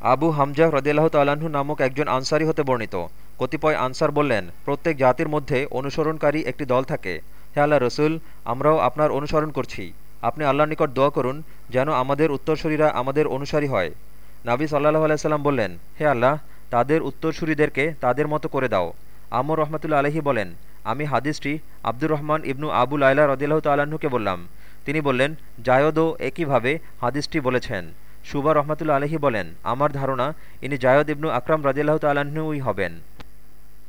আবু হামজা রদিল্লাহ তাল্লাহ্ন নামক একজন আনসারি হতে বর্ণিত। কতিপয় আনসার বললেন, প্রত্যেক জাতির মধ্যে অনুসরণকারী একটি দল থাকে। হে আল্লাহ রসুল, আমরাও আপনার অনুসরণ করছি। আপনি আল্লাহর নিকট দোয়া করুন যেন আমাদের উত্তরসূরিরা আমাদের অনুসারী হয়। নাবি সাল্লাহ আলাইসাল্লাম বললেন, হে আল্লাহ, তাদের উত্তরসূরিদেরকে তাদের মতো করে দাও। আমর রহমতুল্লা আলহী বলেন, আমি হাদিসটি আব্দুর রহমান ইবনু আবুল আয়লা রদিল্লাহ তাল্লাহ্নকে বললাম। তিনি বললেন জায়দও একইভাবে হাদিসটি বলেছেন। সুবা রহমাতুল্লা আলহী বলেন আমার ধারণা ইনি জায়দ ইবনু আকরাম রাজিল্লাহ তাল্লাহ্নই হবেন।